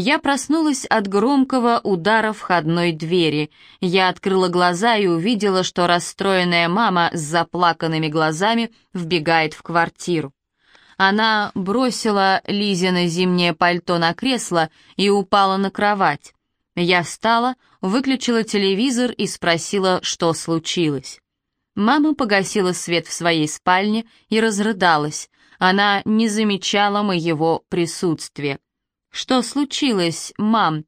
Я проснулась от громкого удара входной двери. Я открыла глаза и увидела, что расстроенная мама с заплаканными глазами вбегает в квартиру. Она бросила Лизино зимнее пальто на кресло и упала на кровать. Я встала, выключила телевизор и спросила, что случилось. Мама погасила свет в своей спальне и разрыдалась. Она не замечала моего присутствия. «Что случилось, мам?»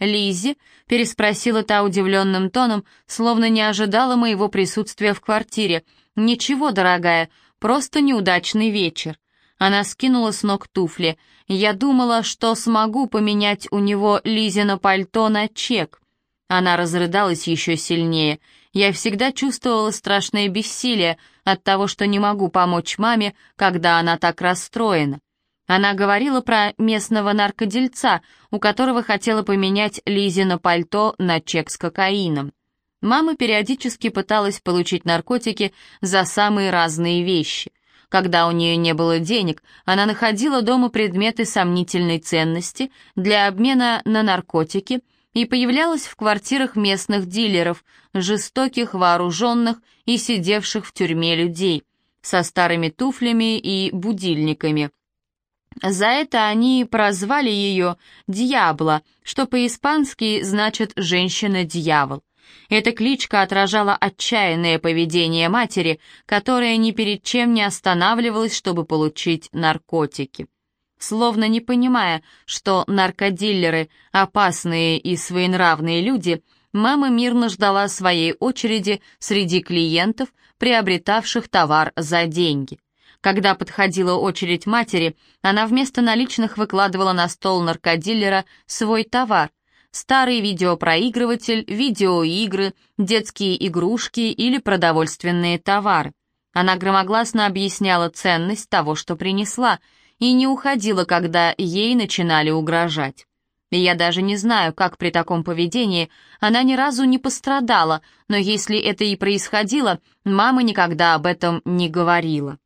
Лизи переспросила та удивленным тоном, словно не ожидала моего присутствия в квартире. «Ничего, дорогая, просто неудачный вечер». Она скинула с ног туфли. Я думала, что смогу поменять у него Лизино пальто на чек. Она разрыдалась еще сильнее. Я всегда чувствовала страшное бессилие от того, что не могу помочь маме, когда она так расстроена. Она говорила про местного наркодельца, у которого хотела поменять Лизино пальто на чек с кокаином. Мама периодически пыталась получить наркотики за самые разные вещи. Когда у нее не было денег, она находила дома предметы сомнительной ценности для обмена на наркотики и появлялась в квартирах местных дилеров, жестоких, вооруженных и сидевших в тюрьме людей, со старыми туфлями и будильниками. За это они прозвали ее «Дьябло», что по-испански значит «женщина-дьявол». Эта кличка отражала отчаянное поведение матери, которая ни перед чем не останавливалась, чтобы получить наркотики. Словно не понимая, что наркодиллеры — опасные и своенравные люди, мама мирно ждала своей очереди среди клиентов, приобретавших товар за деньги. Когда подходила очередь матери, она вместо наличных выкладывала на стол наркодиллера свой товар. Старый видеопроигрыватель, видеоигры, детские игрушки или продовольственные товары. Она громогласно объясняла ценность того, что принесла, и не уходила, когда ей начинали угрожать. Я даже не знаю, как при таком поведении она ни разу не пострадала, но если это и происходило, мама никогда об этом не говорила.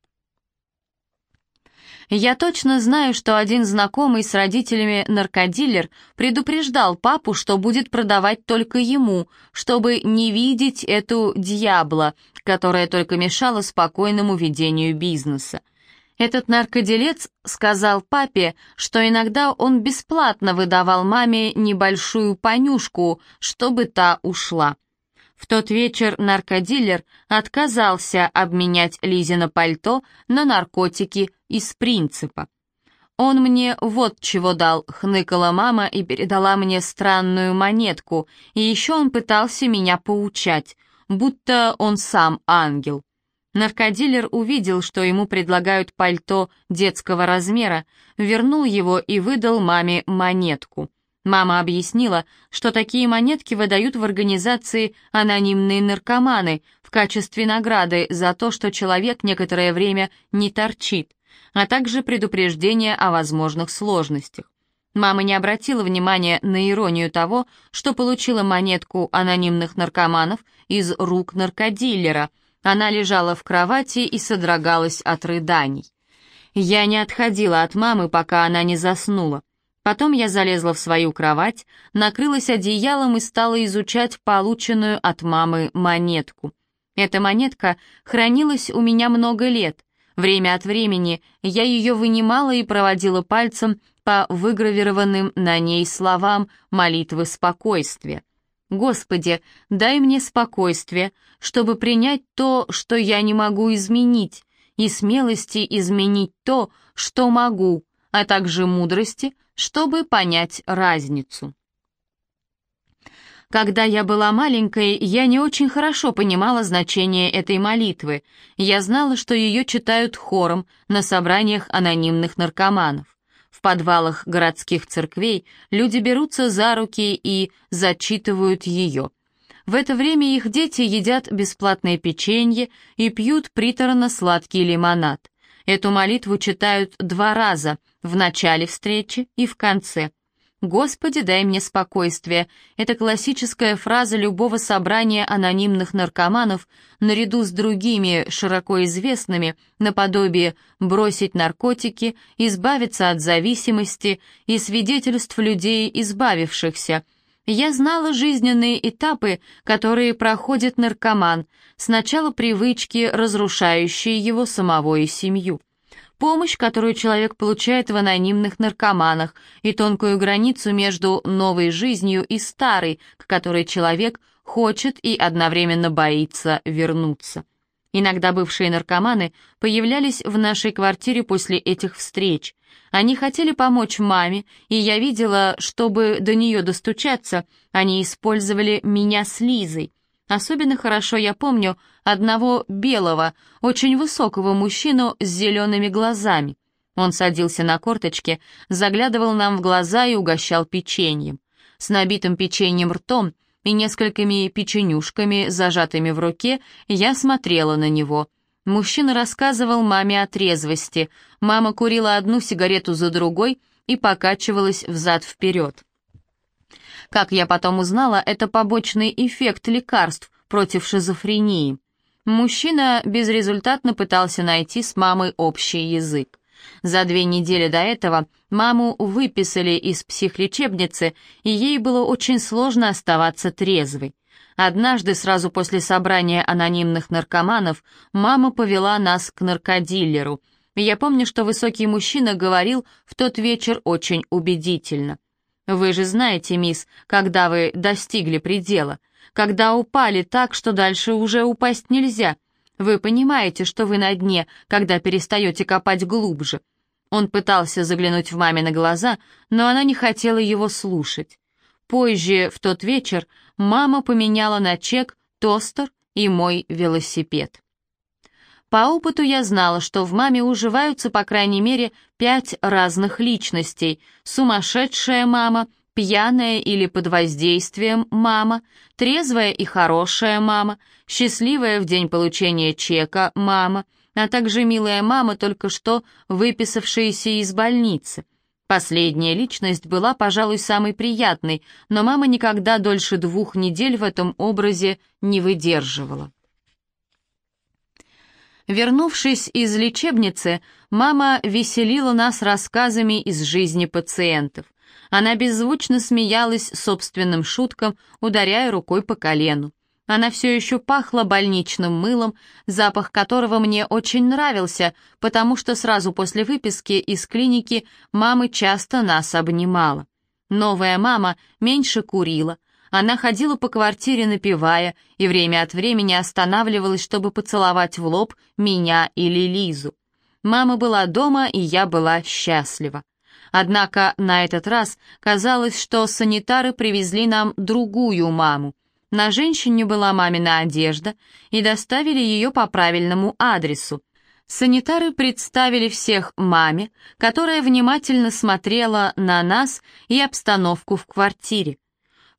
Я точно знаю, что один знакомый с родителями наркодилер предупреждал папу, что будет продавать только ему, чтобы не видеть эту дьябла, которая только мешала спокойному ведению бизнеса. Этот наркоделец сказал папе, что иногда он бесплатно выдавал маме небольшую понюшку, чтобы та ушла. В тот вечер наркодилер отказался обменять Лизино пальто на наркотики из принципа. «Он мне вот чего дал», — хныкала мама и передала мне странную монетку, и еще он пытался меня поучать, будто он сам ангел. Наркодилер увидел, что ему предлагают пальто детского размера, вернул его и выдал маме монетку — Мама объяснила, что такие монетки выдают в организации анонимные наркоманы в качестве награды за то, что человек некоторое время не торчит, а также предупреждение о возможных сложностях. Мама не обратила внимания на иронию того, что получила монетку анонимных наркоманов из рук наркодиллера. Она лежала в кровати и содрогалась от рыданий. Я не отходила от мамы, пока она не заснула. Потом я залезла в свою кровать, накрылась одеялом и стала изучать полученную от мамы монетку. Эта монетка хранилась у меня много лет. Время от времени я ее вынимала и проводила пальцем по выгравированным на ней словам молитвы спокойствия. «Господи, дай мне спокойствие, чтобы принять то, что я не могу изменить, и смелости изменить то, что могу, а также мудрости, чтобы понять разницу. Когда я была маленькой, я не очень хорошо понимала значение этой молитвы. Я знала, что ее читают хором на собраниях анонимных наркоманов. В подвалах городских церквей люди берутся за руки и зачитывают ее. В это время их дети едят бесплатное печенье и пьют приторно-сладкий лимонад. Эту молитву читают два раза, в начале встречи и в конце. «Господи, дай мне спокойствие» — это классическая фраза любого собрания анонимных наркоманов наряду с другими широко известными, наподобие «бросить наркотики», «избавиться от зависимости» и свидетельств людей, избавившихся. Я знала жизненные этапы, которые проходит наркоман, сначала привычки, разрушающие его самого и семью помощь, которую человек получает в анонимных наркоманах, и тонкую границу между новой жизнью и старой, к которой человек хочет и одновременно боится вернуться. Иногда бывшие наркоманы появлялись в нашей квартире после этих встреч. Они хотели помочь маме, и я видела, чтобы до нее достучаться, они использовали меня с Лизой. Особенно хорошо я помню одного белого, очень высокого мужчину с зелеными глазами. Он садился на корточки, заглядывал нам в глаза и угощал печеньем. С набитым печеньем ртом и несколькими печенюшками, зажатыми в руке, я смотрела на него. Мужчина рассказывал маме о трезвости. Мама курила одну сигарету за другой и покачивалась взад-вперед. Как я потом узнала, это побочный эффект лекарств против шизофрении. Мужчина безрезультатно пытался найти с мамой общий язык. За две недели до этого маму выписали из психлечебницы, и ей было очень сложно оставаться трезвой. Однажды, сразу после собрания анонимных наркоманов, мама повела нас к наркодиллеру. Я помню, что высокий мужчина говорил в тот вечер очень убедительно. Вы же знаете, мисс, когда вы достигли предела, когда упали так, что дальше уже упасть нельзя. Вы понимаете, что вы на дне, когда перестаете копать глубже. Он пытался заглянуть в маме на глаза, но она не хотела его слушать. Позже, в тот вечер, мама поменяла на чек тостер и мой велосипед. По опыту я знала, что в маме уживаются по крайней мере пять разных личностей. Сумасшедшая мама, пьяная или под воздействием мама, трезвая и хорошая мама, счастливая в день получения чека мама, а также милая мама, только что выписавшаяся из больницы. Последняя личность была, пожалуй, самой приятной, но мама никогда дольше двух недель в этом образе не выдерживала. Вернувшись из лечебницы, мама веселила нас рассказами из жизни пациентов. Она беззвучно смеялась собственным шуткам, ударяя рукой по колену. Она все еще пахла больничным мылом, запах которого мне очень нравился, потому что сразу после выписки из клиники мамы часто нас обнимала. Новая мама меньше курила, она ходила по квартире, напевая, и время от времени останавливалась, чтобы поцеловать в лоб меня или Лизу. Мама была дома, и я была счастлива. Однако на этот раз казалось, что санитары привезли нам другую маму. На женщине была мамина одежда и доставили ее по правильному адресу. Санитары представили всех маме, которая внимательно смотрела на нас и обстановку в квартире.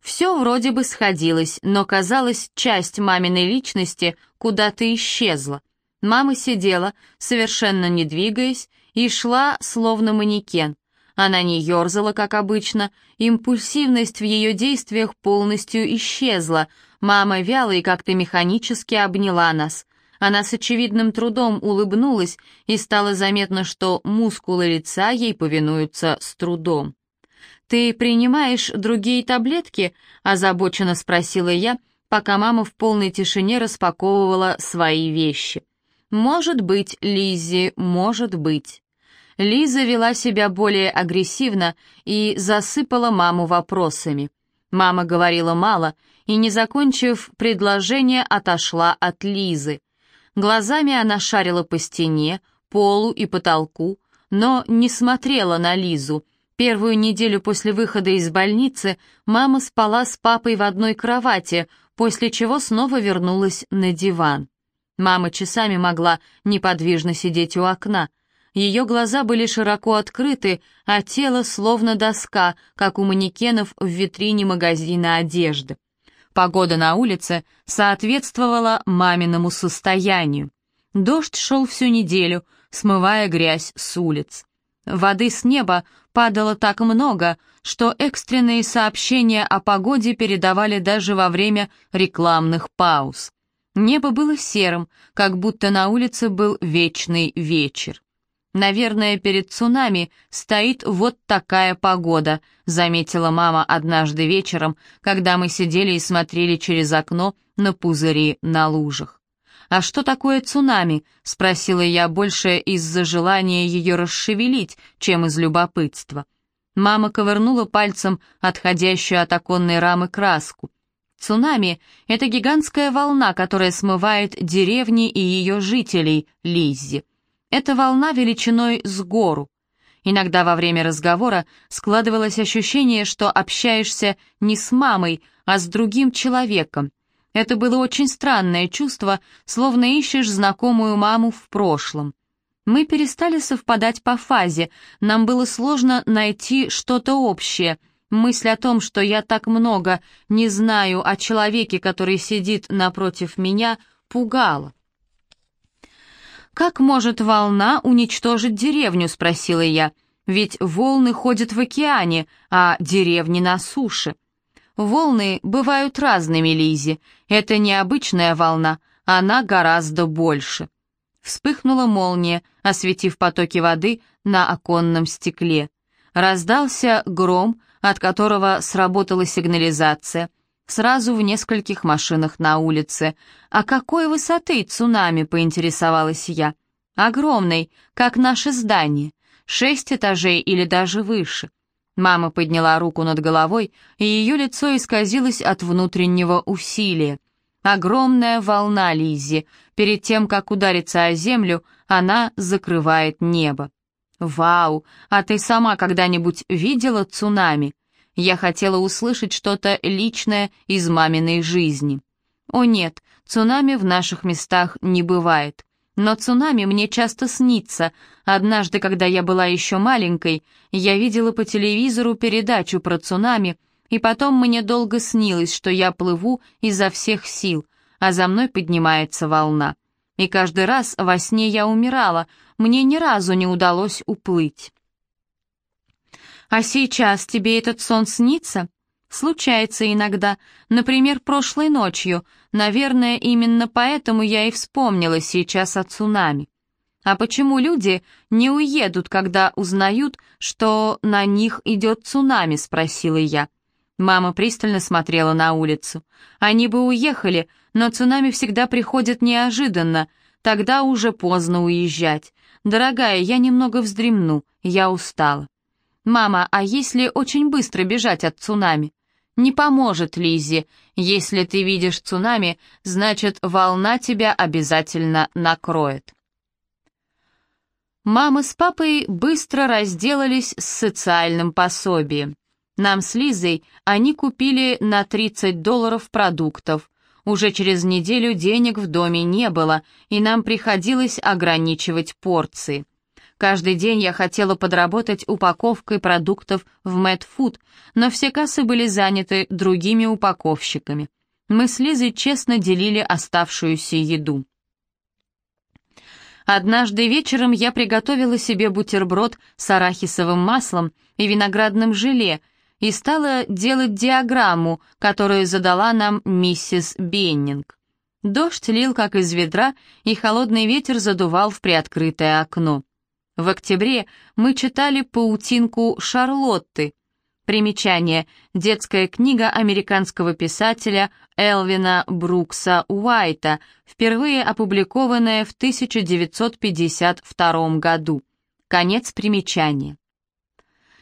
Все вроде бы сходилось, но казалось, часть маминой личности куда-то исчезла. Мама сидела, совершенно не двигаясь, и шла, словно манекен. Она не ерзала, как обычно, импульсивность в ее действиях полностью исчезла. Мама вяло и как-то механически обняла нас. Она с очевидным трудом улыбнулась, и стало заметно, что мускулы лица ей повинуются с трудом. «Ты принимаешь другие таблетки?» — озабоченно спросила я, пока мама в полной тишине распаковывала свои вещи. «Может быть, Лиззи, может быть». Лиза вела себя более агрессивно и засыпала маму вопросами. Мама говорила мало и, не закончив предложение, отошла от Лизы. Глазами она шарила по стене, полу и потолку, но не смотрела на Лизу, Первую неделю после выхода из больницы мама спала с папой в одной кровати, после чего снова вернулась на диван. Мама часами могла неподвижно сидеть у окна. Ее глаза были широко открыты, а тело словно доска, как у манекенов в витрине магазина одежды. Погода на улице соответствовала маминому состоянию. Дождь шел всю неделю, смывая грязь с улиц. Воды с неба падало так много, что экстренные сообщения о погоде передавали даже во время рекламных пауз. Небо было серым, как будто на улице был вечный вечер. «Наверное, перед цунами стоит вот такая погода», заметила мама однажды вечером, когда мы сидели и смотрели через окно на пузыри на лужах. «А что такое цунами?» — спросила я больше из-за желания ее расшевелить, чем из любопытства. Мама ковырнула пальцем отходящую от оконной рамы краску. Цунами — это гигантская волна, которая смывает деревни и ее жителей, Лиззи. Это волна величиной с гору. Иногда во время разговора складывалось ощущение, что общаешься не с мамой, а с другим человеком. Это было очень странное чувство, словно ищешь знакомую маму в прошлом. Мы перестали совпадать по фазе, нам было сложно найти что-то общее. Мысль о том, что я так много не знаю о человеке, который сидит напротив меня, пугала. «Как может волна уничтожить деревню?» — спросила я. «Ведь волны ходят в океане, а деревни на суше». «Волны бывают разными, Лизи. Это необычная волна, она гораздо больше». Вспыхнула молния, осветив потоки воды на оконном стекле. Раздался гром, от которого сработала сигнализация. Сразу в нескольких машинах на улице. «А какой высоты цунами?» — поинтересовалась я. «Огромной, как наше здание. Шесть этажей или даже выше». Мама подняла руку над головой, и ее лицо исказилось от внутреннего усилия. Огромная волна Лизи. Перед тем, как удариться о землю, она закрывает небо. «Вау! А ты сама когда-нибудь видела цунами?» Я хотела услышать что-то личное из маминой жизни. «О нет, цунами в наших местах не бывает. Но цунами мне часто снится. Однажды, когда я была еще маленькой, я видела по телевизору передачу про цунами — и потом мне долго снилось, что я плыву изо всех сил, а за мной поднимается волна. И каждый раз во сне я умирала, мне ни разу не удалось уплыть. «А сейчас тебе этот сон снится?» «Случается иногда, например, прошлой ночью. Наверное, именно поэтому я и вспомнила сейчас о цунами. А почему люди не уедут, когда узнают, что на них идет цунами?» — спросила я. Мама пристально смотрела на улицу. Они бы уехали, но цунами всегда приходит неожиданно, тогда уже поздно уезжать. Дорогая, я немного вздремну, я устала. Мама, а если очень быстро бежать от цунами? Не поможет, Лизи. Если ты видишь цунами, значит, волна тебя обязательно накроет. Мама с папой быстро разделались с социальным пособием. Нам с Лизой они купили на 30 долларов продуктов. Уже через неделю денег в доме не было, и нам приходилось ограничивать порции. Каждый день я хотела подработать упаковкой продуктов в Food, но все кассы были заняты другими упаковщиками. Мы с Лизой честно делили оставшуюся еду. Однажды вечером я приготовила себе бутерброд с арахисовым маслом и виноградным желе – и стала делать диаграмму, которую задала нам миссис Беннинг. Дождь лил как из ведра, и холодный ветер задувал в приоткрытое окно. В октябре мы читали «Паутинку Шарлотты». Примечание. Детская книга американского писателя Элвина Брукса Уайта, впервые опубликованная в 1952 году. Конец примечания.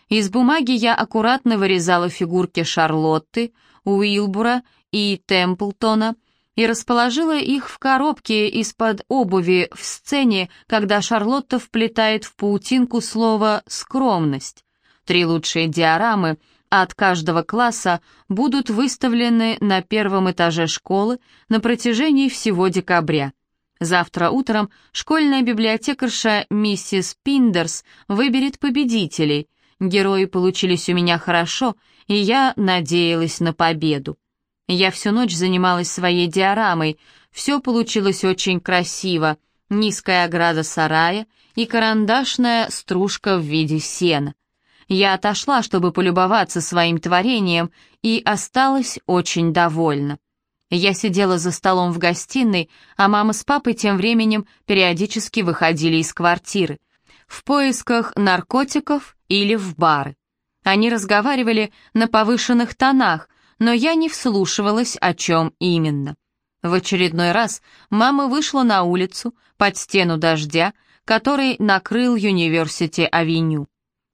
Из бумаги я аккуратно вырезала фигурки Шарлотты, Уилбура и Темплтона и расположила их в коробке из-под обуви в сцене, когда Шарлотта вплетает в паутинку слово «скромность». Три лучшие диорамы от каждого класса будут выставлены на первом этаже школы на протяжении всего декабря. Завтра утром школьная библиотекарша миссис Пиндерс выберет победителей — Герои получились у меня хорошо, и я надеялась на победу. Я всю ночь занималась своей диорамой, все получилось очень красиво. низкая ограда сарая и карандашная стружка в виде сена. Я отошла, чтобы полюбоваться своим творением, и осталась очень довольна. Я сидела за столом в гостиной, а мама с папой тем временем периодически выходили из квартиры в поисках наркотиков или в бары. Они разговаривали на повышенных тонах, но я не вслушивалась, о чем именно. В очередной раз мама вышла на улицу под стену дождя, который накрыл Юниверсити-авеню.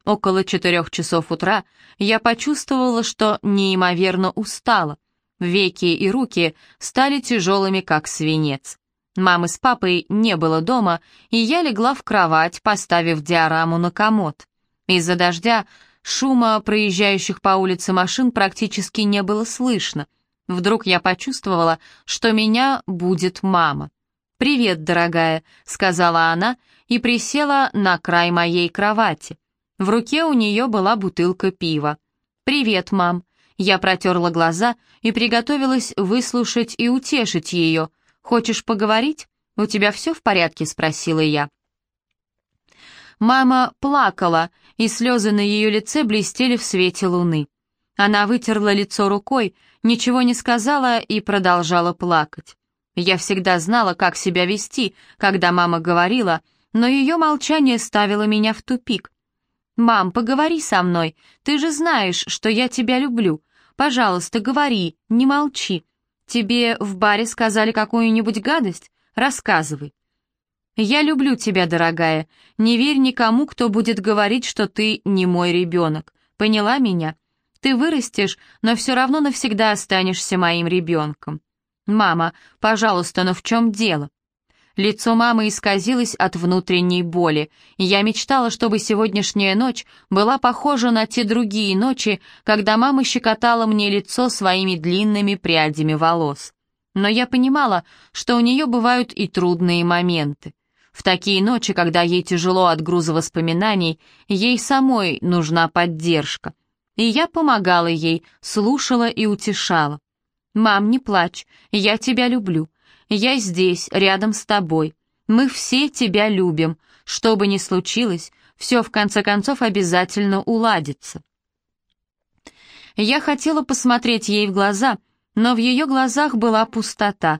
Около четырех часов утра я почувствовала, что неимоверно устала. Веки и руки стали тяжелыми, как свинец. Мамы с папой не было дома, и я легла в кровать, поставив диораму на комод. Из-за дождя шума проезжающих по улице машин практически не было слышно. Вдруг я почувствовала, что меня будет мама. «Привет, дорогая», — сказала она и присела на край моей кровати. В руке у нее была бутылка пива. «Привет, мам». Я протерла глаза и приготовилась выслушать и утешить ее. «Хочешь поговорить? У тебя все в порядке?» — спросила я. Мама плакала, и слезы на ее лице блестели в свете луны. Она вытерла лицо рукой, ничего не сказала и продолжала плакать. Я всегда знала, как себя вести, когда мама говорила, но ее молчание ставило меня в тупик. «Мам, поговори со мной, ты же знаешь, что я тебя люблю. Пожалуйста, говори, не молчи. Тебе в баре сказали какую-нибудь гадость? Рассказывай». «Я люблю тебя, дорогая. Не верь никому, кто будет говорить, что ты не мой ребенок. Поняла меня? Ты вырастешь, но все равно навсегда останешься моим ребенком. Мама, пожалуйста, но в чем дело?» Лицо мамы исказилось от внутренней боли, я мечтала, чтобы сегодняшняя ночь была похожа на те другие ночи, когда мама щекотала мне лицо своими длинными прядями волос. Но я понимала, что у нее бывают и трудные моменты. В такие ночи, когда ей тяжело от груза воспоминаний, ей самой нужна поддержка. И я помогала ей, слушала и утешала. «Мам, не плачь, я тебя люблю. Я здесь, рядом с тобой. Мы все тебя любим. Что бы ни случилось, все в конце концов обязательно уладится». Я хотела посмотреть ей в глаза, но в ее глазах была пустота,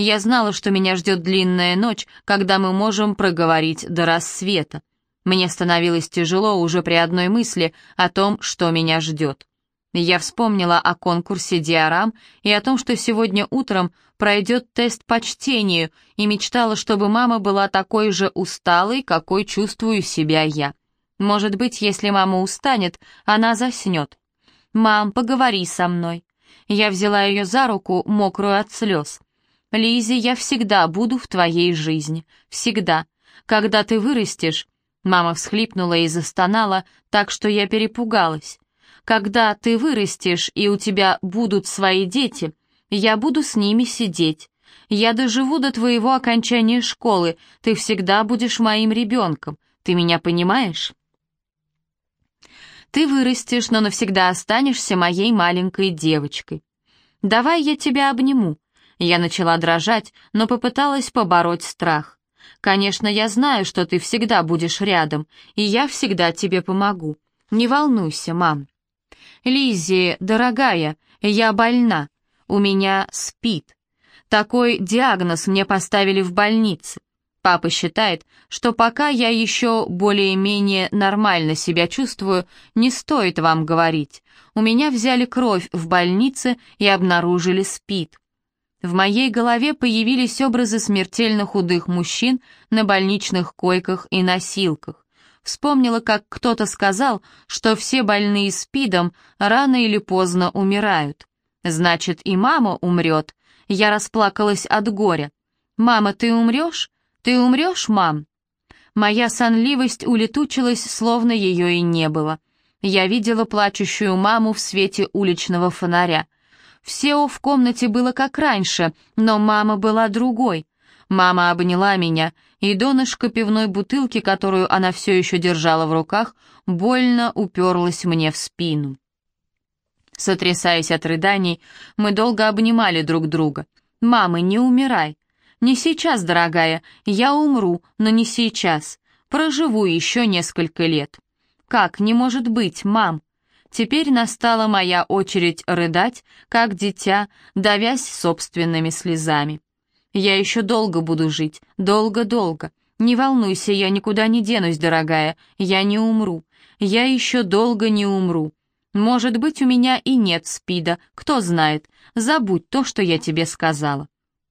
я знала, что меня ждет длинная ночь, когда мы можем проговорить до рассвета. Мне становилось тяжело уже при одной мысли о том, что меня ждет. Я вспомнила о конкурсе диорам и о том, что сегодня утром пройдет тест по чтению, и мечтала, чтобы мама была такой же усталой, какой чувствую себя я. Может быть, если мама устанет, она заснет. «Мам, поговори со мной». Я взяла ее за руку, мокрую от слез. Лизи, я всегда буду в твоей жизни. Всегда. Когда ты вырастешь...» Мама всхлипнула и застонала, так что я перепугалась. «Когда ты вырастешь, и у тебя будут свои дети, я буду с ними сидеть. Я доживу до твоего окончания школы, ты всегда будешь моим ребенком. Ты меня понимаешь?» «Ты вырастешь, но навсегда останешься моей маленькой девочкой. Давай я тебя обниму, я начала дрожать, но попыталась побороть страх. «Конечно, я знаю, что ты всегда будешь рядом, и я всегда тебе помогу. Не волнуйся, мам». «Лиззи, дорогая, я больна. У меня спит. Такой диагноз мне поставили в больнице. Папа считает, что пока я еще более-менее нормально себя чувствую, не стоит вам говорить. У меня взяли кровь в больнице и обнаружили СПИД. В моей голове появились образы смертельно худых мужчин на больничных койках и носилках. Вспомнила, как кто-то сказал, что все больные СПИДом рано или поздно умирают. Значит, и мама умрет. Я расплакалась от горя. «Мама, ты умрешь? Ты умрешь, мам?» Моя сонливость улетучилась, словно ее и не было. Я видела плачущую маму в свете уличного фонаря. Все в комнате было как раньше, но мама была другой. Мама обняла меня, и донышко пивной бутылки, которую она все еще держала в руках, больно уперлась мне в спину. Сотрясаясь от рыданий, мы долго обнимали друг друга. «Мама, не умирай!» «Не сейчас, дорогая, я умру, но не сейчас. Проживу еще несколько лет». «Как не может быть, мам?» Теперь настала моя очередь рыдать, как дитя, давясь собственными слезами. Я еще долго буду жить, долго-долго. Не волнуйся, я никуда не денусь, дорогая, я не умру. Я еще долго не умру. Может быть, у меня и нет спида, кто знает. Забудь то, что я тебе сказала.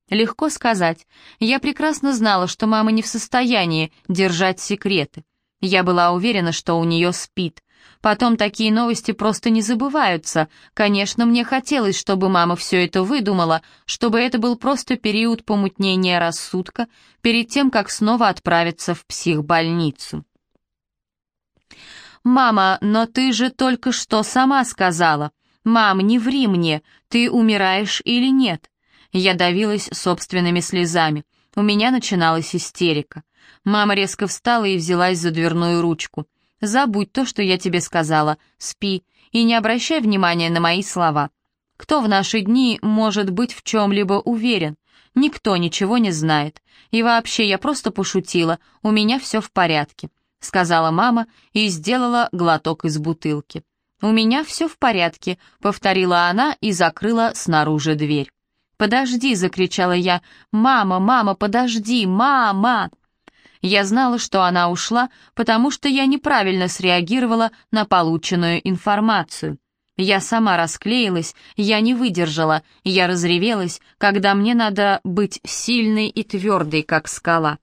Легко сказать. Я прекрасно знала, что мама не в состоянии держать секреты. Я была уверена, что у нее спит. Потом такие новости просто не забываются. Конечно, мне хотелось, чтобы мама все это выдумала, чтобы это был просто период помутнения рассудка перед тем, как снова отправиться в психбольницу. «Мама, но ты же только что сама сказала. Мам, не ври мне, ты умираешь или нет?» Я давилась собственными слезами. У меня начиналась истерика. Мама резко встала и взялась за дверную ручку. Забудь то, что я тебе сказала, спи и не обращай внимания на мои слова. Кто в наши дни может быть в чем-либо уверен? Никто ничего не знает. И вообще, я просто пошутила, у меня все в порядке», — сказала мама и сделала глоток из бутылки. «У меня все в порядке», — повторила она и закрыла снаружи дверь. «Подожди!» — закричала я. «Мама, мама, подожди! Мама!» Я знала, что она ушла, потому что я неправильно среагировала на полученную информацию. Я сама расклеилась, я не выдержала, я разревелась, когда мне надо быть сильной и твердой, как скала.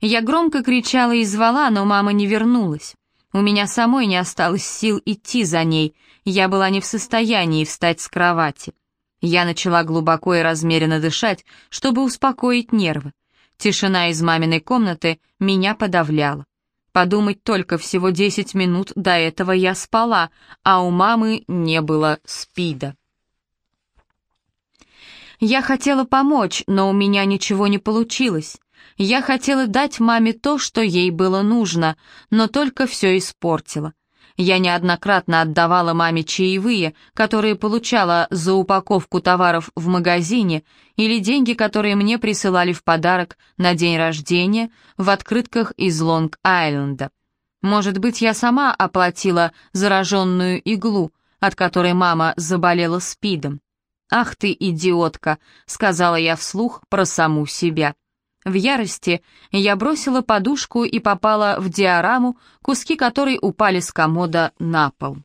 Я громко кричала и звала, но мама не вернулась. У меня самой не осталось сил идти за ней, я была не в состоянии встать с кровати. Я начала глубоко и размеренно дышать, чтобы успокоить нервы. Тишина из маминой комнаты меня подавляла. Подумать только, всего десять минут до этого я спала, а у мамы не было спида. Я хотела помочь, но у меня ничего не получилось. Я хотела дать маме то, что ей было нужно, но только все испортила. Я неоднократно отдавала маме чаевые, которые получала за упаковку товаров в магазине, или деньги, которые мне присылали в подарок на день рождения в открытках из Лонг-Айленда. Может быть, я сама оплатила зараженную иглу, от которой мама заболела спидом. «Ах ты, идиотка!» — сказала я вслух про саму себя. В ярости я бросила подушку и попала в диораму, куски которой упали с комода на пол.